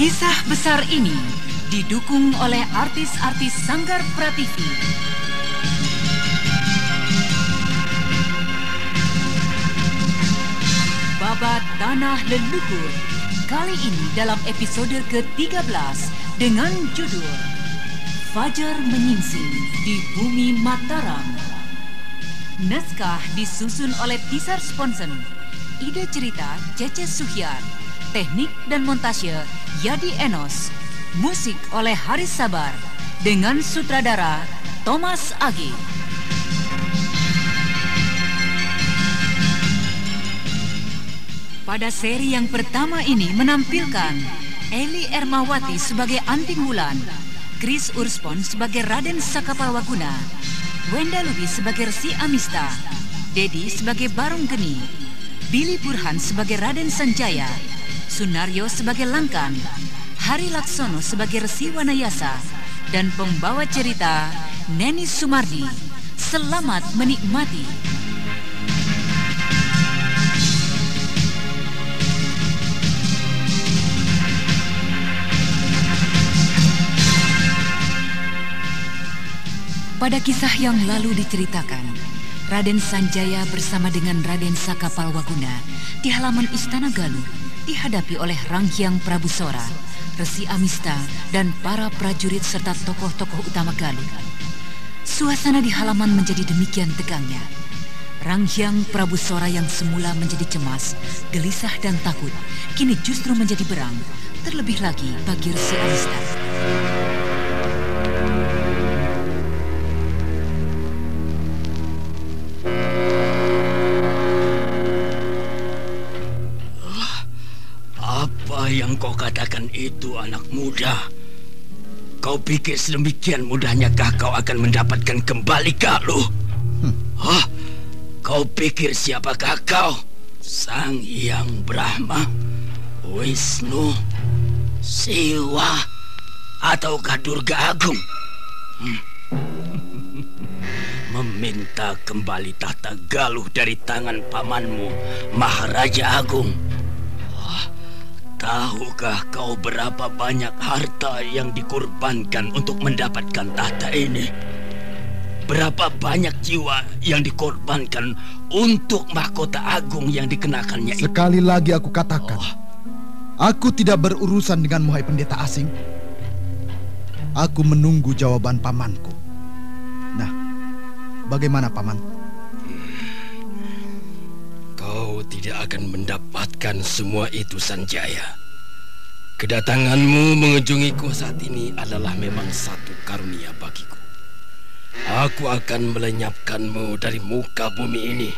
Kisah besar ini didukung oleh artis-artis Sanggar Prativi. Babat Tanah Leluhur kali ini dalam episode ke-13 dengan judul Fajar Menyingsing di Bumi Mataram. Naskah disusun oleh Tisar Sponsen. Ide cerita Cece Suhyar. Teknik dan montase Yadi Enos. Musik oleh Haris Sabar dengan sutradara Thomas Agi. Pada seri yang pertama ini menampilkan Eli Ermawati sebagai Anting Wulan, Chris Urspon sebagai Raden Sakapalwaguna, Wenda Lubi sebagai Resi Amista, Dedi sebagai Barung Geni, Billy Burhan sebagai Raden Sanjaya, Sunaryo sebagai Langkan, Hari Laksono sebagai Resi Wanayasa, dan pembawa cerita Neni Sumardi. Selamat menikmati. Pada kisah yang lalu diceritakan, Raden Sanjaya bersama dengan Raden Sakapalwaguna di halaman Istana Galuh dihadapi oleh Ranghyang Prabu Sora, Resi Amista, dan para prajurit serta tokoh-tokoh utama Galuh. Suasana di halaman menjadi demikian tegangnya. Ranghyang Prabu Sora yang semula menjadi cemas, gelisah dan takut, kini justru menjadi berang, terlebih lagi bagi Resi Amista. Itu anak muda? Kau pikir sedemikian mudahnyakah kau akan mendapatkan kembali Galuh? Hmm. Hah? Kau pikir siapakah kau? Sang Hyang Brahma, Wisnu, Siwa, ataukah Durga Agung? Hmm. Meminta kembali tahta Galuh dari tangan pamanmu, Maharaja Agung. Tahukah kau berapa banyak harta yang dikorbankan untuk mendapatkan tahta ini? Berapa banyak jiwa yang dikorbankan untuk mahkota agung yang dikenakannya itu? Sekali lagi aku katakan, oh. aku tidak berurusan dengan muhai pendeta asing. Aku menunggu jawaban pamanku. Nah, bagaimana paman? Akan mendapatkan semua itu Sanjaya. Kedatanganmu mengunjungiku saat ini adalah memang satu karunia bagiku. Aku akan melenyapkanmu dari muka bumi ini.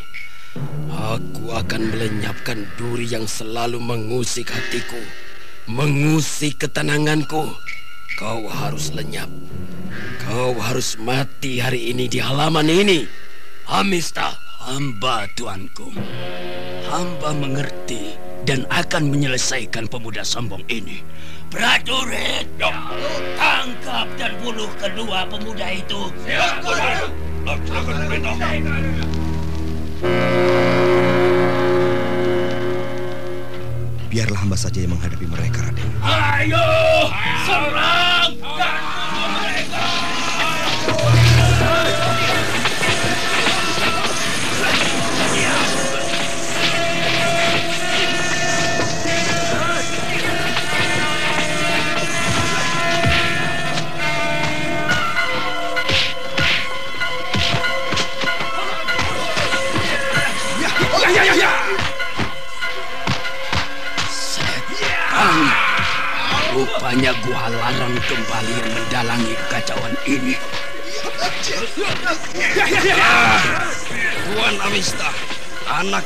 Aku akan melenyapkan duri yang selalu mengusik hatiku, mengusik ketenanganku. Kau harus lenyap. Kau harus mati hari ini di halaman ini. Amista. Hamba tuanku, hamba mengerti dan akan menyelesaikan pemuda sombong ini. Prajurit, tangkap dan bunuh kedua pemuda itu. Perintah. Biarlah hamba saja yang menghadapi mereka, Raden. Ayo, serang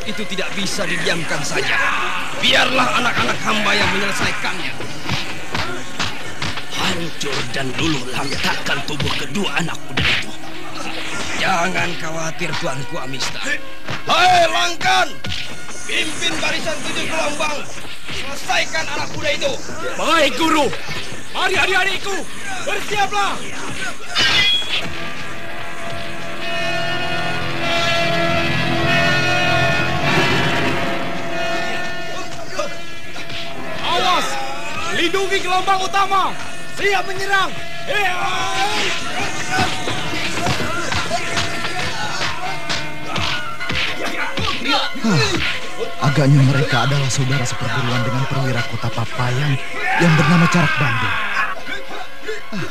itu tidak bisa didiamkan saja. Biarlah anak-anak hamba yang menyelesaikannya. Hancur dan luluh lantakan tubuh kedua anak muda itu. Jangan khawatir Tuanku Amista. Hei Langkan, pimpin barisan tujuh gelombang. Selesaikan anak muda itu. Baik, Guru. Mari adik-adikku, bersiaplah. Lindungi gelombang utama. Siap menyerang. agaknya mereka adalah saudara seperguruan dengan perwira kota Papayang yang bernama Carak Bandung. Ah,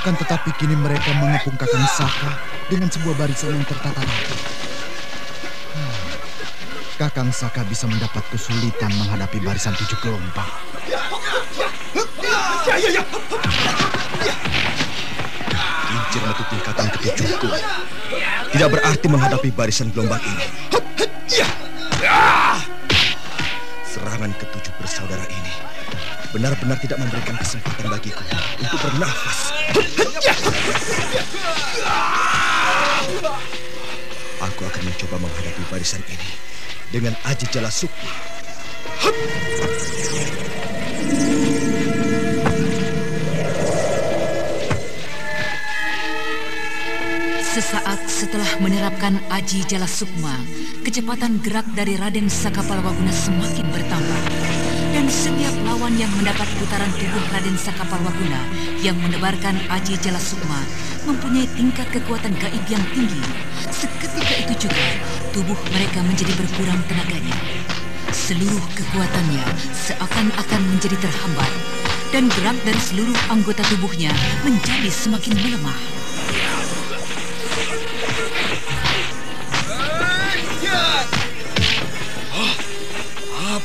akan tetapi kini mereka mengepung Kakang Saka dengan sebuah barisan yang tertata rapi. Ah, Kakang Saka bisa mendapat kesulitan menghadapi barisan tujuh gelombang. Kincir metu tingkatan ketujuhku. Tidak berarti menghadapi barisan gelombang ini. Serangan ketujuh bersaudara ini benar-benar tidak memberikan kesempatan bagiku untuk bernafas. Aku akan mencoba menghadapi barisan ini dengan Aji Jala Sukma. Setelah menerapkan Aji Jala Sukma, kecepatan gerak dari Raden Sakapalwaguna semakin bertambah. Dan setiap lawan yang mendapat putaran tubuh Raden Sakapalwaguna yang menebarkan Aji Jala Sukma mempunyai tingkat kekuatan gaib yang tinggi. Seketika itu juga, tubuh mereka menjadi berkurang tenaganya. Seluruh kekuatannya seakan-akan menjadi terhambat dan gerak dari seluruh anggota tubuhnya menjadi semakin melemah.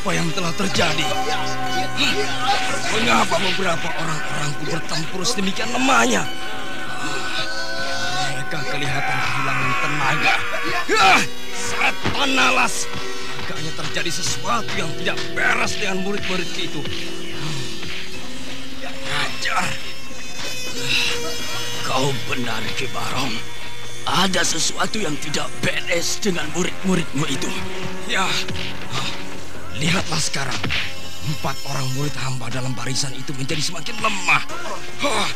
Apa yang telah terjadi? Mengapa beberapa orang-orangku bertempur sedemikian lemahnya? Mereka kelihatan kehilangan tenaga. Setan nalas! Agaknya terjadi sesuatu yang tidak beres dengan murid-muridku itu. Ajar. Kau benar, Ki Barong. Ada sesuatu yang tidak beres dengan murid-muridmu itu. Ya, lihatlah sekarang. Empat orang murid hamba dalam barisan itu menjadi semakin lemah. Ah,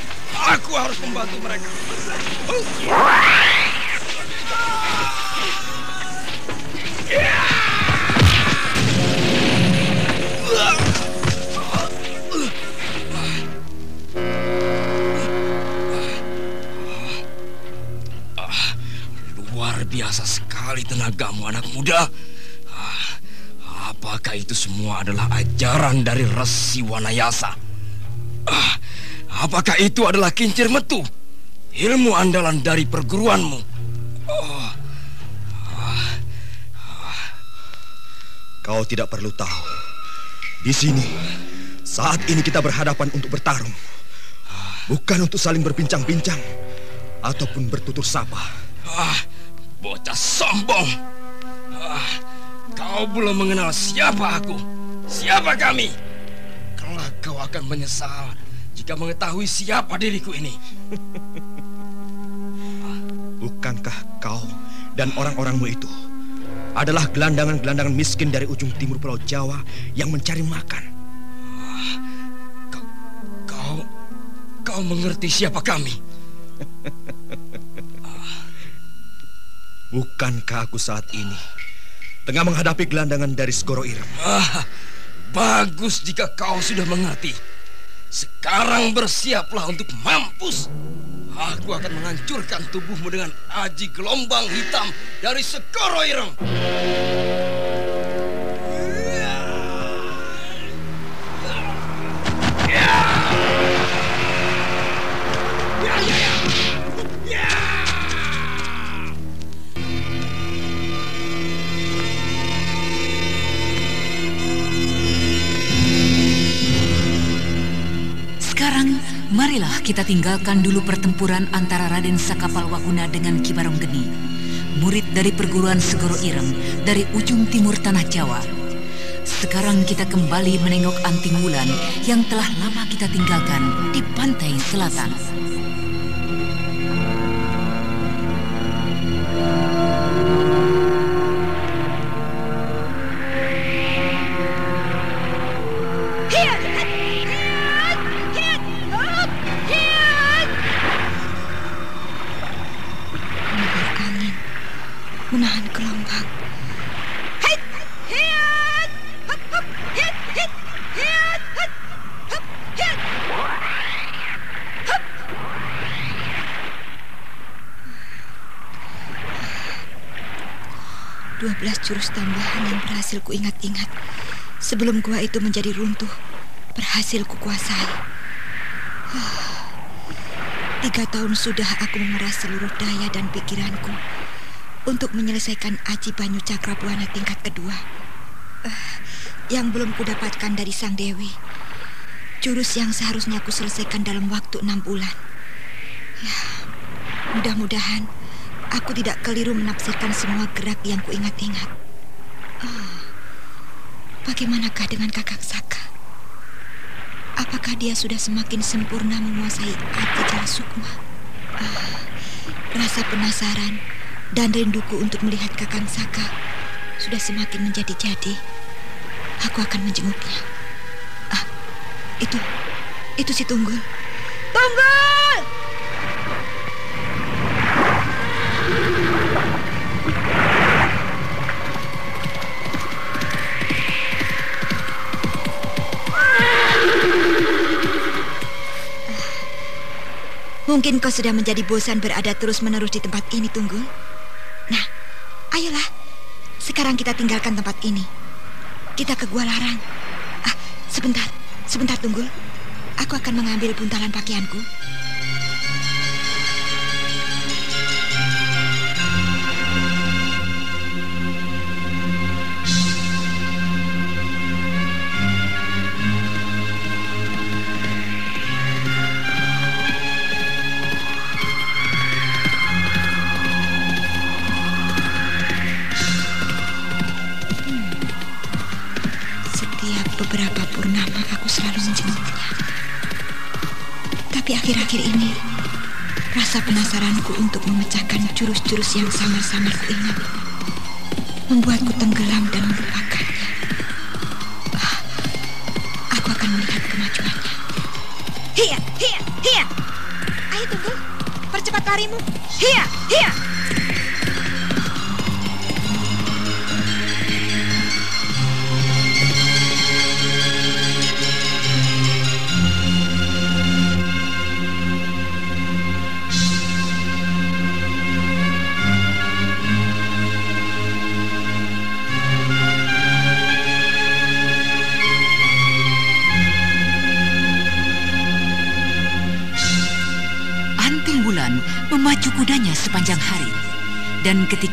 Aku harus membantu mereka. Luar biasa sekali tenagamu anak muda. Ah, Apakah itu semua adalah ajaran dari Resi Wanayasa? Ah, Apakah itu adalah kincir metu? Ilmu andalan dari perguruanmu? Oh. Ah. Ah. Kau tidak perlu tahu. Di sini, saat ini kita berhadapan untuk bertarung. Bukan untuk saling berbincang-bincang ataupun bertutur sapa. Ah, bocah sombong. Ah, kau belum mengenal siapa aku. Siapa kami? Kelak kau akan menyesal jika mengetahui siapa diriku ini. Bukankah kau dan orang-orangmu itu adalah gelandangan-gelandangan miskin dari ujung timur Pulau Jawa yang mencari makan? Kau, kau, kau mengerti siapa kami? Bukankah aku saat ini tengah menghadapi gelandangan dari Segoro Irem? Ah, bagus jika kau sudah mengerti. Sekarang bersiaplah untuk mampus. Aku akan menghancurkan tubuhmu dengan aji gelombang hitam dari Segoro Ireng. Kita tinggalkan dulu pertempuran antara Raden Sakapalwaguna dengan Ki Barong Geni, murid dari perguruan Segoro Irem dari ujung timur tanah Jawa. Sekarang kita kembali menengok Anting Wulan yang telah lama kita tinggalkan di pantai selatan. Yang berhasil kuingat-ingat sebelum gua itu menjadi runtuh berhasil kukuasai. Tiga tahun sudah aku memeras seluruh daya dan pikiranku untuk menyelesaikan Aji Banyu Cakrabuana tingkat kedua. Uh, yang belum kudapatkan dari Sang Dewi. Jurus yang seharusnya aku selesaikan dalam waktu enam bulan. Ya, mudah-mudahan Aku tidak keliru menafsirkan semua gerak yang kuingat-ingat. Oh, bagaimanakah dengan kakak Saka? Apakah dia sudah semakin sempurna menguasai Ati Jala Sukma? Ah, rasa penasaran dan rinduku untuk melihat kakang Saka sudah semakin menjadi-jadi. Aku akan menjenguknya. Ah, itu, itu si Tunggul. Tunggul! Mungkin kau sudah menjadi bosan berada terus-menerus di tempat ini, Tunggul. Nah, ayolah. Sekarang kita tinggalkan tempat ini. Kita ke Gua Larang. Ah, sebentar. Sebentar, Tunggul. Aku akan mengambil buntalan pakaianku. Jurus-jurus yang samar-samar kuingat membuatku tenggelam dan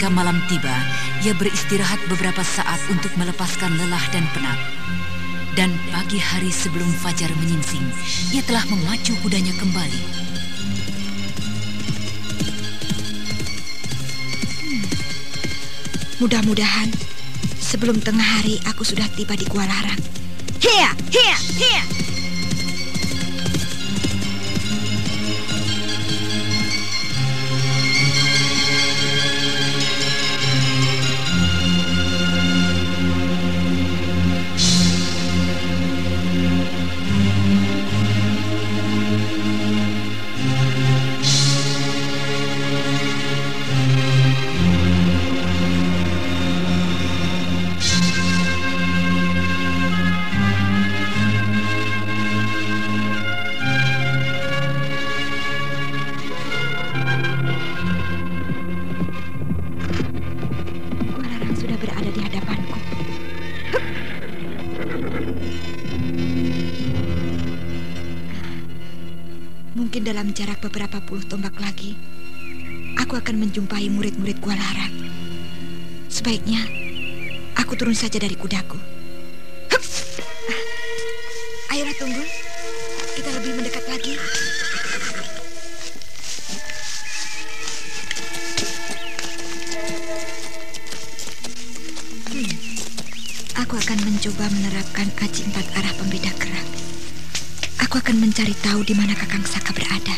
ketika malam tiba, ia beristirahat beberapa saat untuk melepaskan lelah dan penat. Dan pagi hari sebelum fajar menyingsing, ia telah memacu kudanya kembali. Hmm. Mudah-mudahan sebelum tengah hari aku sudah tiba di Gua Larang. Hia, hia, hia. Saja dari kudaku. Hup! Ah, ayolah tunggu. Kita lebih mendekat lagi. Hmm. Aku akan mencoba menerapkan aji empat arah pembeda gerak. Aku akan mencari tahu di mana Kakang Saka berada.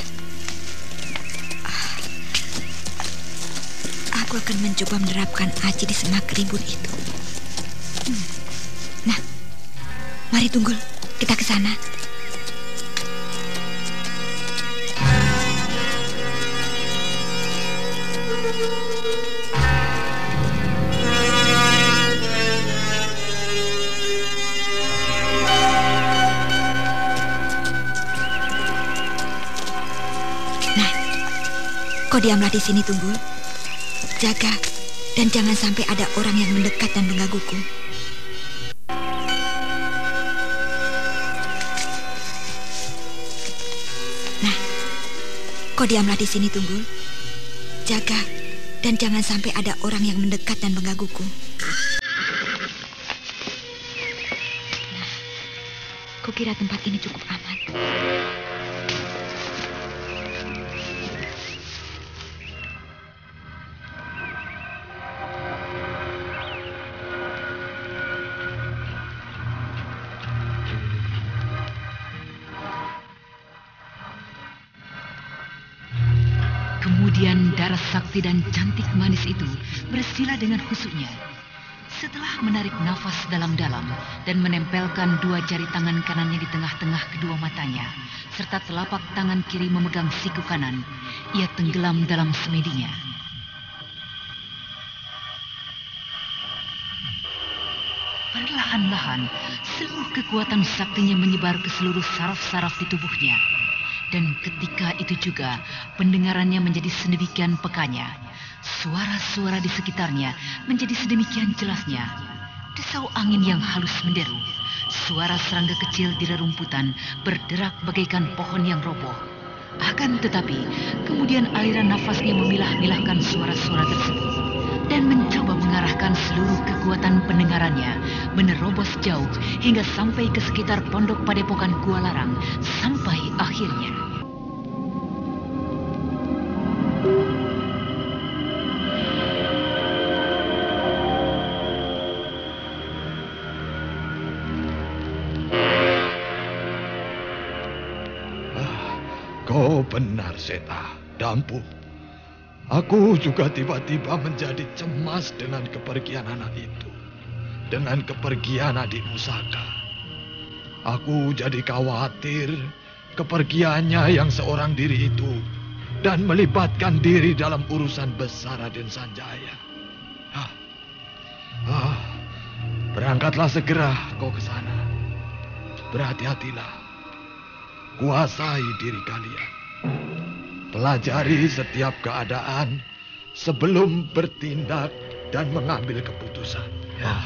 Ah. Aku akan mencoba menerapkan aji di semak rimbun itu. Mari tunggu. Kita ke sana. Kau diamlah di sini, Tunggul. Jaga, Dan jangan sampai ada orang yang mendekat dan menggangguku. Kau diamlah di sini, Tunggul. Jaga, dan jangan sampai ada orang yang mendekat dan menggangguku. Nah, kukira tempat ini cukup aman. Sakti dan cantik manis itu bersila dengan husuknya. Setelah menarik nafas dalam-dalam dan menempelkan dua jari tangan kanannya di tengah-tengah kedua matanya, serta telapak tangan kiri memegang siku kanan, ia tenggelam dalam semedinya. Perlahan-lahan, seluruh kekuatan saktinya menyebar ke seluruh saraf-saraf di tubuhnya. Dan ketika itu juga pendengarannya menjadi sedemikian pekanya. Suara-suara di sekitarnya menjadi sedemikian jelasnya. Desau angin yang halus menderu. Suara serangga kecil di rerumputan berderak bagaikan pohon yang roboh. Akan tetapi, kemudian aliran nafasnya memilah-milahkan suara-suara tersebut dan mencoba mengarahkan seluruh kekuatan pendengarannya menerobos jauh hingga sampai ke sekitar pondok padepokan Gua Larang sampai benar, Seta. Dampu. Aku juga tiba-tiba menjadi cemas dengan kepergian anak itu. Dengan kepergian adik Musaka. Aku jadi khawatir kepergiannya yang seorang diri itu dan melibatkan diri dalam urusan besar Raden Sanjaya. Ah, ah, berangkatlah segera kau ke sana. Berhati-hatilah. Kuasai diri kalian. Pelajari setiap keadaan sebelum bertindak dan mengambil keputusan. Ya.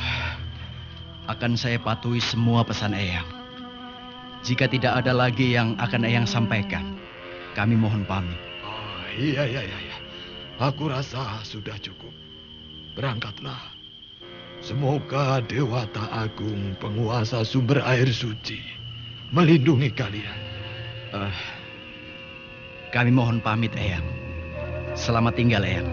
Akan saya patuhi semua pesan Eyang. Jika tidak ada lagi yang akan Eyang sampaikan, kami mohon pamit. Oh, iya, iya, iya, iya. Aku rasa sudah cukup. Berangkatlah. Semoga Dewata Agung, penguasa sumber air suci, melindungi kalian. Uh, kami mohon pamit, Eyang. Selamat tinggal, Eyang.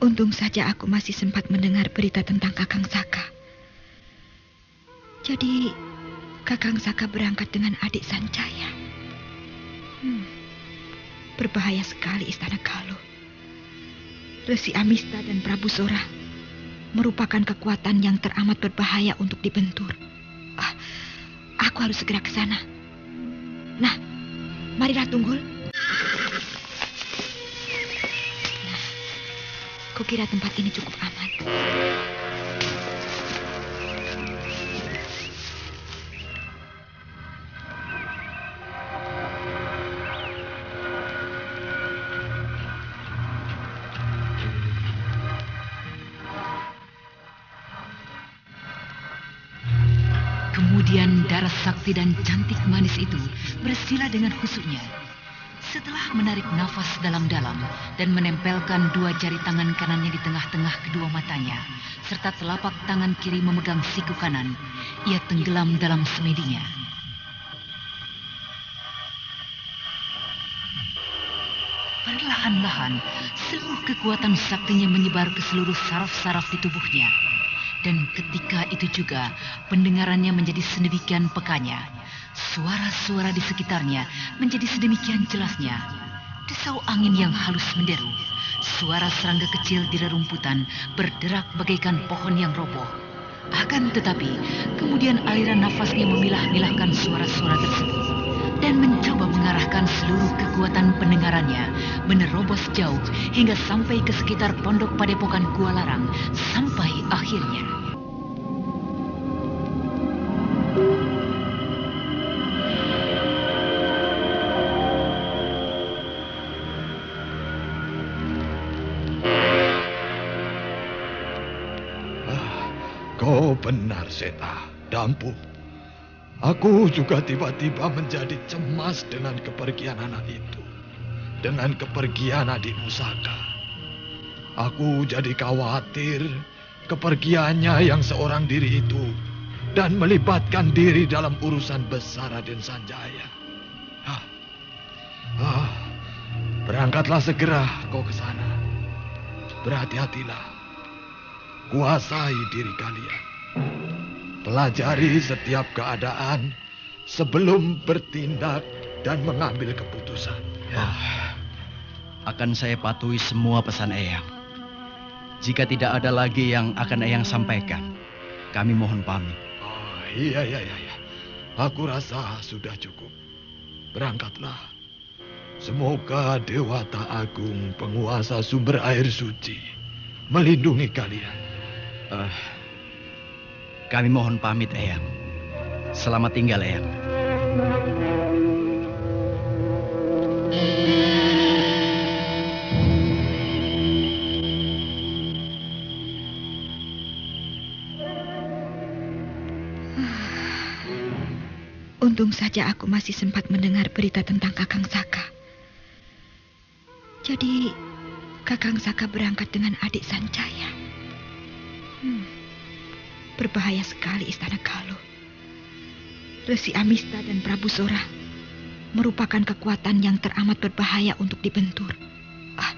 Untung saja aku masih sempat mendengar berita tentang Kakang Saka. Jadi, Kakang Saka berangkat dengan adik Sancaya. Hmm, berbahaya sekali istana Galuh. Resi Amista dan Prabu Sora merupakan kekuatan yang teramat berbahaya untuk dibentur. Ah, aku harus segera ke sana. Nah, marilah Tunggul. Nah, kukira tempat ini cukup aman. Sakti dan cantik manis itu bersila dengan husuknya. Setelah menarik nafas dalam-dalam dan menempelkan dua jari tangan kanannya di tengah-tengah kedua matanya, serta telapak tangan kiri memegang siku kanan, ia tenggelam dalam semedinya. Perlahan-lahan, seluruh kekuatan saktinya menyebar ke seluruh saraf-saraf di tubuhnya. Dan ketika itu juga pendengarannya menjadi sedemikian pekanya. Suara-suara di sekitarnya menjadi sedemikian jelasnya. Desau angin yang halus menderu. Suara serangga kecil di rerumputan berderak bagaikan pohon yang roboh. Akan tetapi, kemudian aliran nafasnya memilah-milahkan suara-suara tersebut dan mencoba mengarahkan seluruh kekuatan pendengarannya menerobos jauh hingga sampai ke sekitar pondok padepokan Gua Larang sampai akhirnya. Ah, kau benar, Seta. Dampu. Aku juga tiba-tiba menjadi cemas dengan kepergian anak itu. Dengan kepergian adik Musaka. Aku jadi khawatir kepergiannya yang seorang diri itu dan melibatkan diri dalam urusan besar Raden Sanjaya. Ah, ah, berangkatlah segera kau ke sana. Berhati-hatilah. Kuasai diri kalian. Pelajari setiap keadaan sebelum bertindak dan mengambil keputusan. Ya. Akan saya patuhi semua pesan Eyang. Jika tidak ada lagi yang akan Eyang sampaikan, kami mohon pamit. Oh, iya, iya, iya, iya. Aku rasa sudah cukup. Berangkatlah. Semoga Dewata Agung, penguasa sumber air suci, melindungi kalian. Uh, kami mohon pamit, Eyang. Selamat tinggal, Eyang. Untung saja aku masih sempat mendengar berita tentang Kakang Saka. Jadi, Kakang Saka berangkat dengan adik Sancaya. Hmm, berbahaya sekali Istana Galuh. Resi Amista dan Prabu Sora merupakan kekuatan yang teramat berbahaya untuk dibentur. Ah,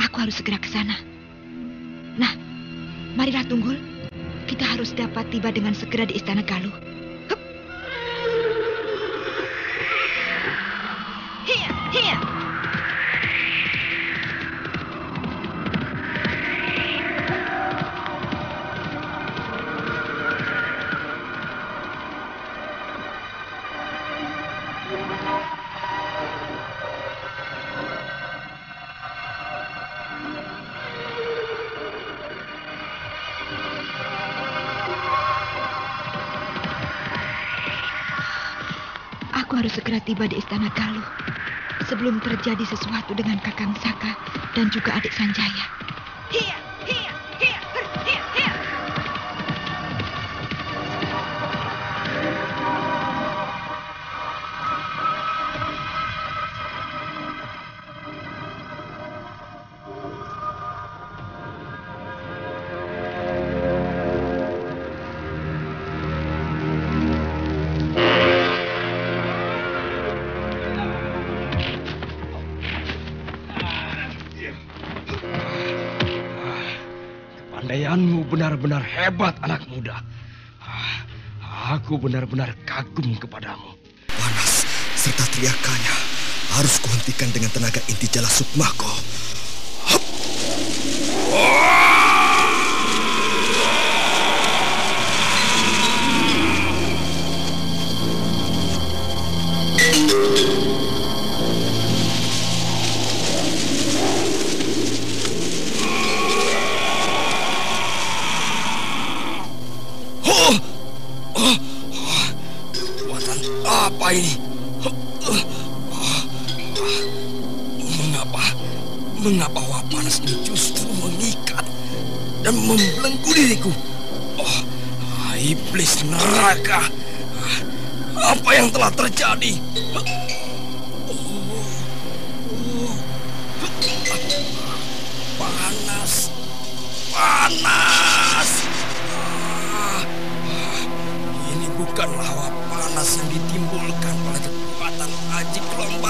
aku harus segera ke sana. Nah, marilah Tunggul. Kita harus dapat tiba dengan segera di Istana Galuh. Hup. Hiya, hiya. Tiba di Istana Galuh sebelum terjadi sesuatu dengan Kakang Saka dan juga adik Sanjaya. Hiya, Kepandaianmu benar-benar hebat, anak muda. Ah, Aku benar-benar kagum kepadamu. Panas serta teriakannya harus kuhentikan dengan tenaga inti jala sukmako. Hup! Oh! Apa ini? Mengapa? Mengapa wah panas ini justru mengikat dan membelenggu diriku? Oh, iblis neraka! Apa yang telah terjadi?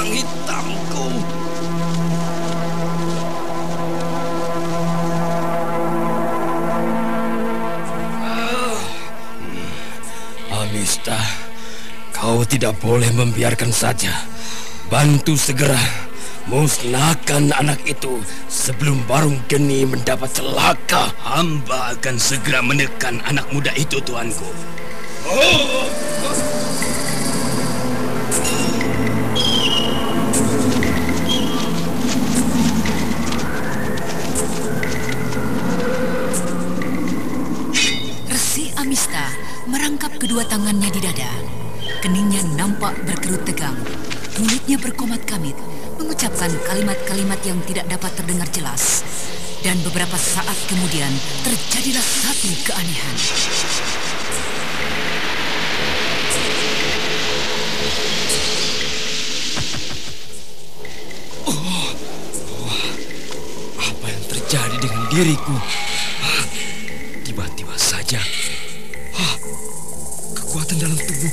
Gelombang hitamku. Amista, kau tidak boleh membiarkan saja. Bantu segera musnahkan anak itu sebelum Barung Geni mendapat celaka. Hamba akan segera menekan anak muda itu, tuanku. Oh! Tampak berkerut tegang. Mulutnya berkomat kamit, mengucapkan kalimat-kalimat yang tidak dapat terdengar jelas. Dan beberapa saat kemudian terjadilah satu keanehan. Oh, oh, apa yang terjadi dengan diriku?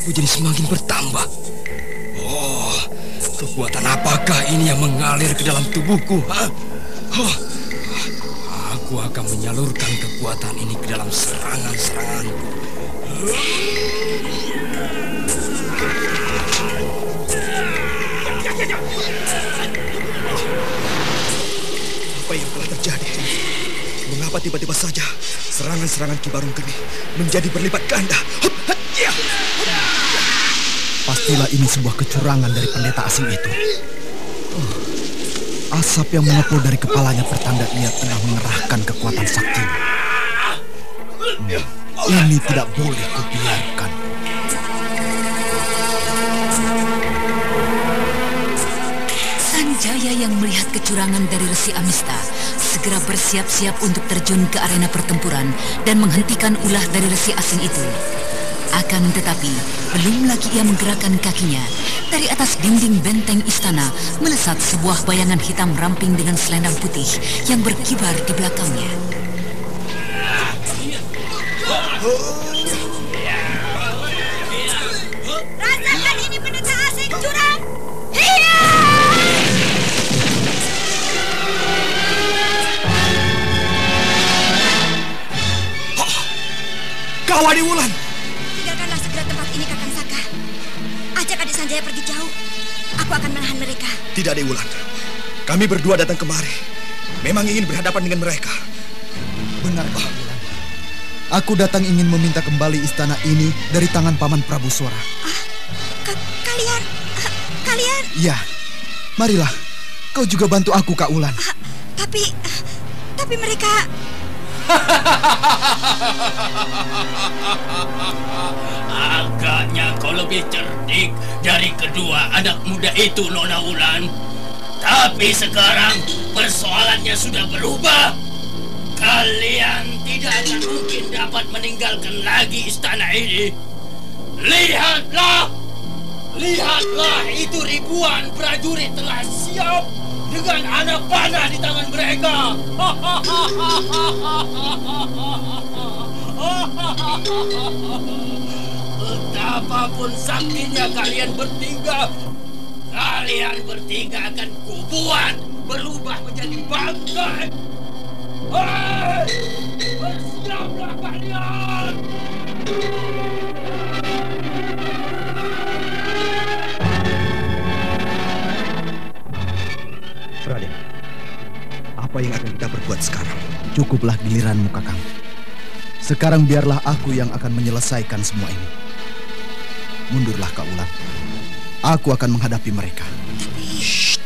Tubuhku jadi semakin bertambah. Oh, kekuatan apakah ini yang mengalir ke dalam tubuhku? Oh, aku akan menyalurkan kekuatan ini ke dalam serangan-seranganku. Apa yang telah terjadi? Mengapa tiba-tiba saja serangan-serangan Ki Barung Geni menjadi berlipat ganda? Hup. Pastilah ini sebuah kecurangan dari pendeta asing itu. Oh, asap yang mengepul dari kepalanya pertanda ia tengah mengerahkan kekuatan saktinya. Hmm, ini tidak boleh kubiarkan. Sanjaya yang melihat kecurangan dari Resi Amista segera bersiap-siap untuk terjun ke arena pertempuran dan menghentikan ulah dari Resi asing itu. Akan tetapi, belum lagi ia menggerakkan kakinya, dari atas dinding benteng istana melesat sebuah bayangan hitam ramping dengan selendang putih yang berkibar di belakangnya. Rasakan ini pendeta asing curang. Hiya! Kawani Wulan! Aku akan menahan mereka. Tidak, Dek Wulan. Kami berdua datang kemari. Memang ingin berhadapan dengan mereka. Benar, Pak. Aku datang ingin meminta kembali istana ini dari tangan Paman Prabu Sora. Ah, ka- kalian, ah, kalian. Ya, marilah. Kau juga bantu aku, Kak Wulan. Ah, tapi, ah, tapi mereka. Agaknya kau lebih cerdik dari kedua anak muda itu, Nona Wulan. Tapi sekarang persoalannya sudah berubah. Kalian tidak akan mungkin dapat meninggalkan lagi istana ini. Lihatlah! Lihatlah itu ribuan prajurit telah siap dengan anak panah di tangan mereka. Betapapun saktinya kalian bertiga, kalian bertiga akan kubuat berubah menjadi bangkai. Hei! Bersiaplah kalian! Raden, apa yang akan kita perbuat sekarang? Cukuplah giliranmu, Kakang. Sekarang biarlah aku yang akan menyelesaikan semua ini. Mundurlah, Kak Ulan. Aku akan menghadapi mereka. Shh,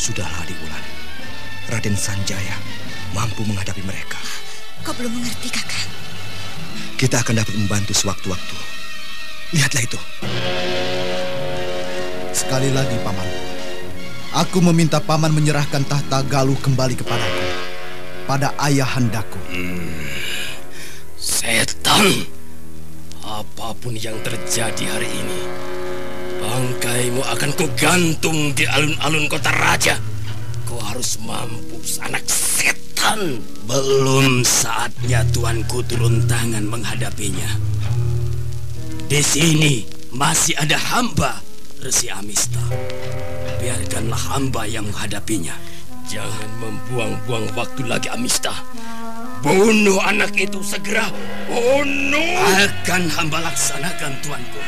sudahlah Adik Wulan. Raden Sanjaya mampu menghadapi mereka. Kau belum mengerti, Kakang. Kita akan dapat membantu sewaktu-waktu. Lihatlah itu. Sekali lagi, Paman. Aku meminta Paman menyerahkan tahta Galuh kembali kepadaku. Pada ayahandaku. Setan! Apa pun yang terjadi hari ini, bangkaimu akan kugantung di alun-alun kota raja. Kau harus mampu, anak setan. Belum saatnya tuanku turun tangan menghadapinya. Di sini masih ada hamba, Resi Amista. Biarkanlah hamba yang menghadapinya. Jangan membuang-buang waktu lagi, Amista. Bunuh anak itu segera. Bunuh. Akan hamba laksanakan, tuanku.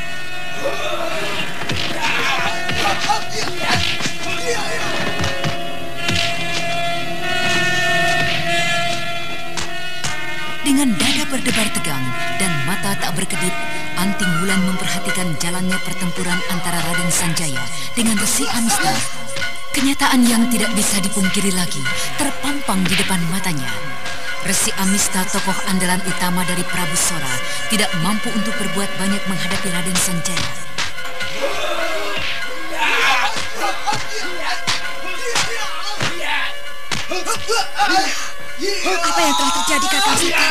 Dengan dada berdebar tegang dan mata tak berkedip, Anting Wulan memperhatikan jalannya pertempuran antara Raden Sanjaya dengan Resi Amista. Kenyataan yang tidak bisa dipungkiri lagi terpampang di depan matanya. Resi Amista tokoh andalan utama dari Prabu Sora tidak mampu untuk berbuat banyak menghadapi Raden Sanjaya. Apa yang telah terjadi kakak Sita?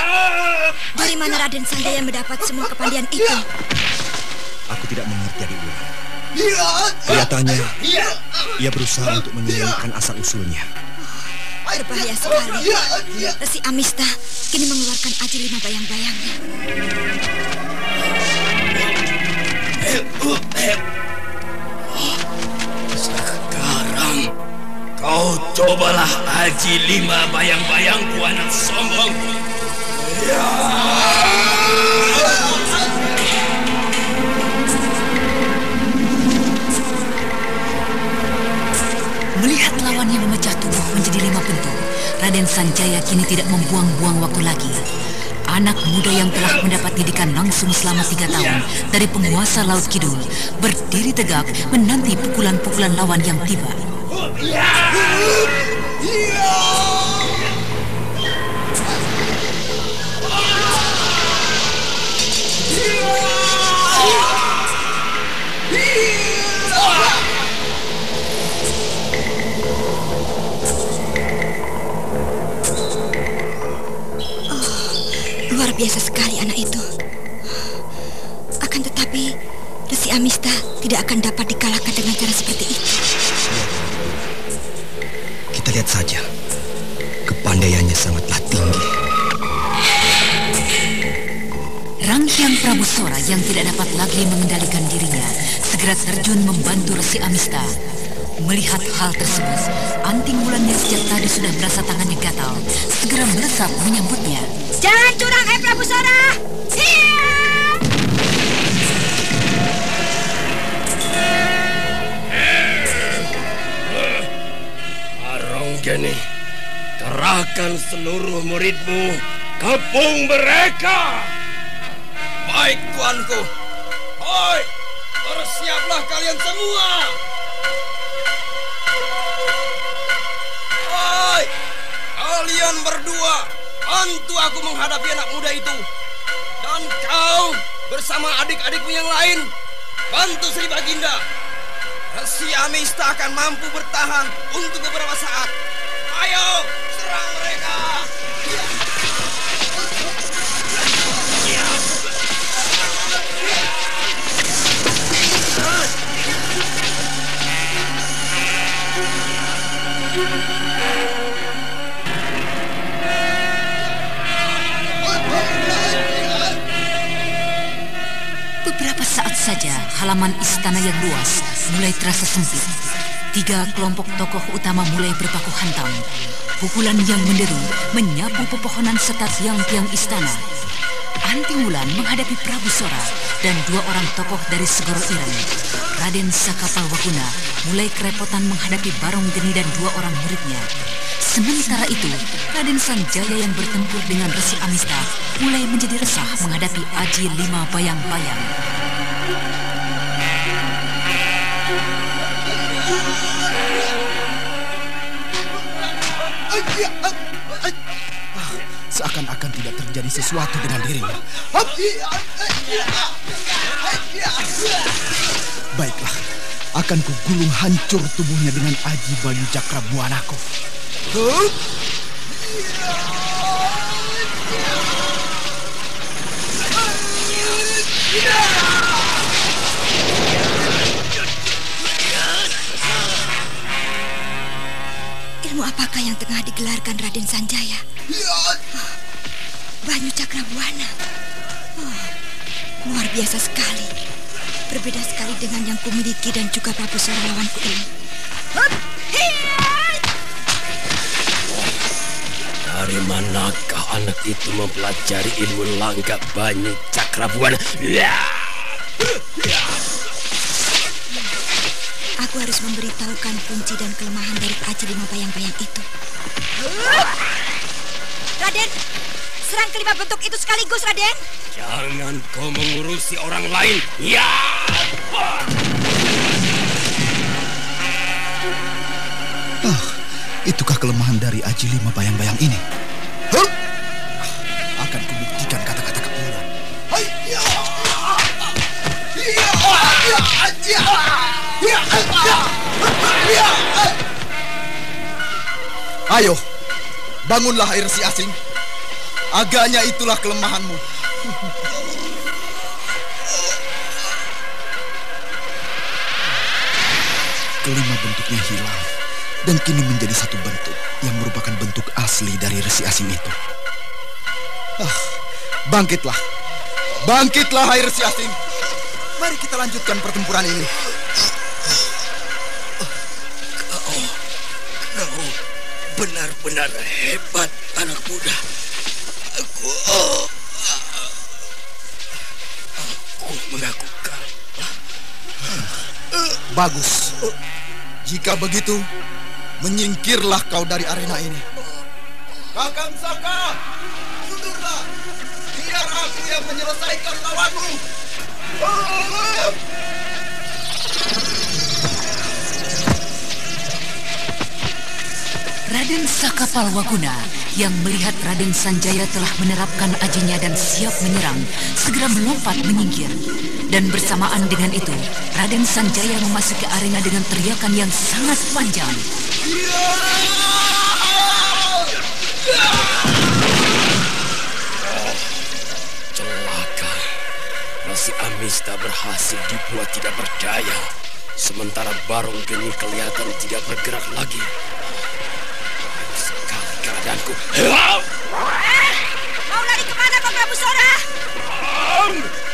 Dari mana Raden Sanjaya mendapat semua kepandian itu? Aku tidak mengerti adik Wira. Kelihatannya ia berusaha untuk menyembunyikan asal usulnya. Berbahaya sekali. Resi Amista kini mengeluarkan aji lima bayang-bayangnya. Sekarang kau cobalah aji lima bayang-bayangku anak sombong. Ya. Raden Sanjaya kini tidak membuang-buang waktu lagi. Anak muda yang telah mendapat didikan langsung selama tiga tahun dari penguasa Laut Kidul berdiri tegak menanti pukulan-pukulan lawan yang tiba. Luar biasa sekali anak itu. Akan tetapi, Resi Amista tidak akan dapat dikalahkan dengan cara seperti itu. Kita lihat saja. Kepandaiannya sangatlah tinggi. Ranghyang Prabu Sora yang tidak dapat lagi mengendalikan dirinya segera terjun membantu Resi Amista. Melihat hal tersebut, Anting Wulan yang sejak tadi sudah merasa tangannya gatal, segera melesat menyambutnya. Jangan curang, hai Prabu Sora! Aronggeni, kerahkan seluruh muridmu, kepung mereka. Baik, tuanku. Hoi, bersiaplah kalian semua. Hoi, kalian berdua, bantu aku menghadapi anak muda itu. Dan kau bersama adik-adikmu yang lain, bantu Sri Baginda. Resi Amista akan mampu bertahan untuk beberapa saat. Ayo, halaman istana yang luas mulai terasa sempit. Tiga kelompok tokoh utama mulai berbaku hantam. Pukulan yang menderu menyapu pepohonan serta tiang-tiang istana. Anting Wulan menghadapi Prabu Sora dan dua orang tokoh dari Segoro Ireng. Raden Sakapal Wakuna mulai kerepotan menghadapi Barong Geni dan dua orang muridnya. Sementara itu, Raden Sanjaya yang bertempur dengan Resi Amista mulai menjadi resah menghadapi Aji Lima Bayang-Bayang. Seakan-akan tidak terjadi sesuatu dengan dirinya. Baiklah, akan kugulung hancur tubuhnya dengan aji Bayu Cakrabuanaku. Ilmu apakah yang tengah digelarkan Raden Sanjaya? Banyu Cakrabuana. Oh, luar biasa sekali. Berbeda sekali dengan yang kumiliki dan juga Prabu Sora lawanku ini. Dari manakah anak itu mempelajari ilmu langgak banyu cakrabuana? Ya! Aku harus memberitahukan kunci dan kelemahan dari Aji Lima Bayang-Bayang itu. Raden, serang kelima bentuk itu sekaligus, Raden. Jangan kau mengurusi orang lain. Ya! Ah, itukah kelemahan dari Aji Lima Bayang-Bayang ini? Huh? Akan kubuktikan kata-kata kepulan. Ayo, Bangunlah air si asing. Agaknya itulah kelemahanmu. Kelima bentuknya hilang dan kini menjadi satu bentuk yang merupakan bentuk asli dari resi asing itu. Ah, bangkitlah. Bangkitlah air resi asing. Mari kita lanjutkan pertempuran ini. Benar-benar hebat anak muda. Aku, aku mengakukan. Bagus. Jika begitu, menyingkirlah kau dari arena ini. Kakang Saka, mundurlah. Biar aku yang menyelesaikan lawanmu. Raden Saka Palwaguna yang melihat Raden Sanjaya telah menerapkan ajinya dan siap menyerang, segera melompat menyingkir. Dan bersamaan dengan itu, Raden Sanjaya memasuki arena dengan teriakan yang sangat panjang. Celaka. Resi Amista berhasil dibuat tidak berdaya. Sementara Barong Geni kelihatan tidak bergerak lagi. Keadaanku. Mau lari ke mana Kau Prabu Sora?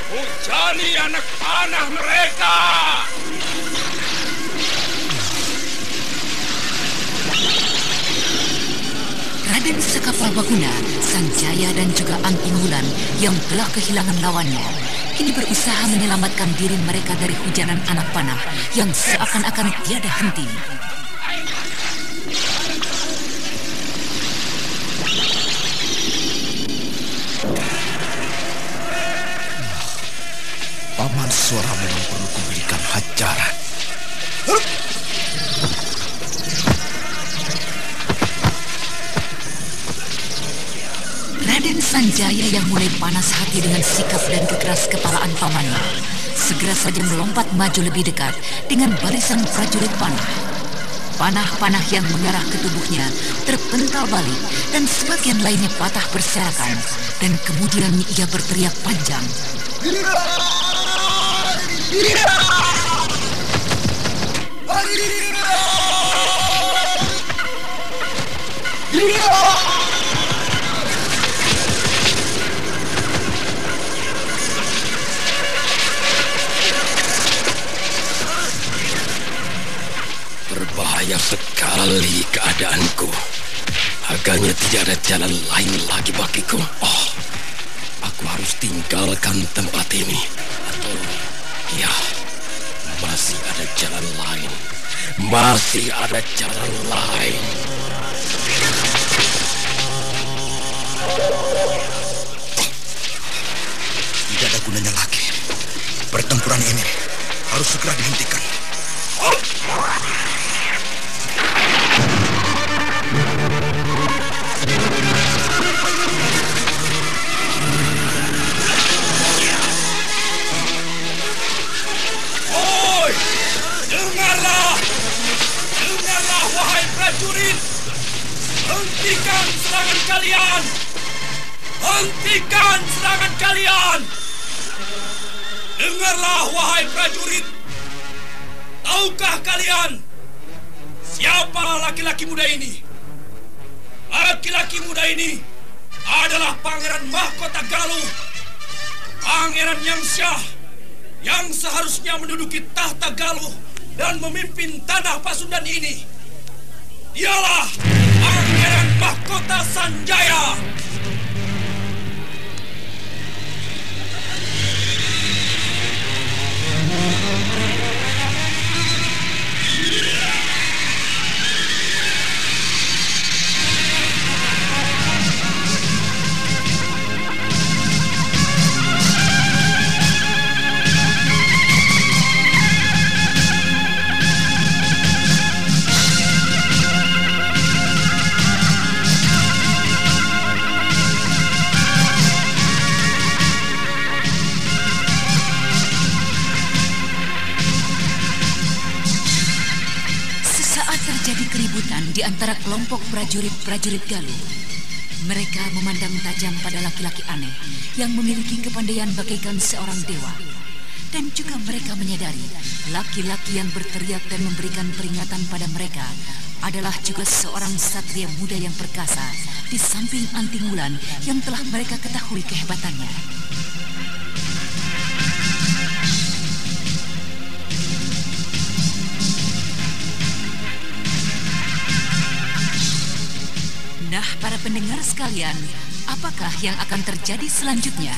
Hujani anak panah mereka! Raden Saka Palwaguna, Sanjaya dan juga Angking Wulan yang telah kehilangan lawannya, kini berusaha menyelamatkan diri mereka dari hujanan anak panah yang seakan-akan tiada henti. Paman suara memang perlu kuberikan hajaran. Raden Sanjaya yang mulai panas hati dengan sikap dan kekeras kepalaan pamannya, segera saja melompat maju lebih dekat dengan barisan prajurit panah. Panah-panah yang mengarah ke tubuhnya terpental balik dan sebagian lainnya patah berserakan dan kemudian ia berteriak panjang. Berbahaya sekali keadaanku. Agaknya tidak ada jalan lain lagi bagiku. Oh, aku harus tinggalkan tempat ini. Atau, ya, masih ada jalan lain. Masih ada jalan lain. Tidak ada gunanya lagi. Pertempuran ini harus segera dihentikan. Prajurit! Hentikan serangan kalian! Hentikan serangan kalian! Dengarlah, wahai prajurit! Tahukah kalian siapa laki-laki muda ini? Laki-laki muda ini adalah Pangeran Mahkota Galuh, Pangeran yang syah yang seharusnya menduduki tahta Galuh dan memimpin tanah Pasundan ini. Dialah Pangeran Mahkota Sanjaya. Sesaat terjadi keributan di antara kelompok prajurit-prajurit Galuh. Mereka memandang tajam pada laki-laki aneh yang memiliki kepandaian bagaikan seorang dewa. Dan juga mereka menyadari laki-laki yang berteriak dan memberikan peringatan pada mereka adalah juga seorang satria muda yang perkasa di samping anting bulan yang telah mereka ketahui kehebatannya. Nah, para pendengar sekalian, apakah yang akan terjadi selanjutnya?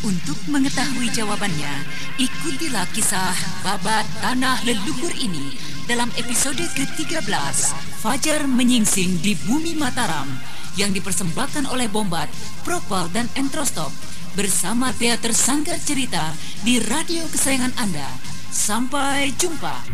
Untuk mengetahui jawabannya, ikutilah kisah babat tanah leluhur ini dalam episode ke-13, Fajar Menyingsing di Bumi Mataram, yang dipersembahkan oleh Bombat, Propal, dan Entrostop bersama Teater Sanggar Cerita di radio kesayangan Anda. Sampai jumpa.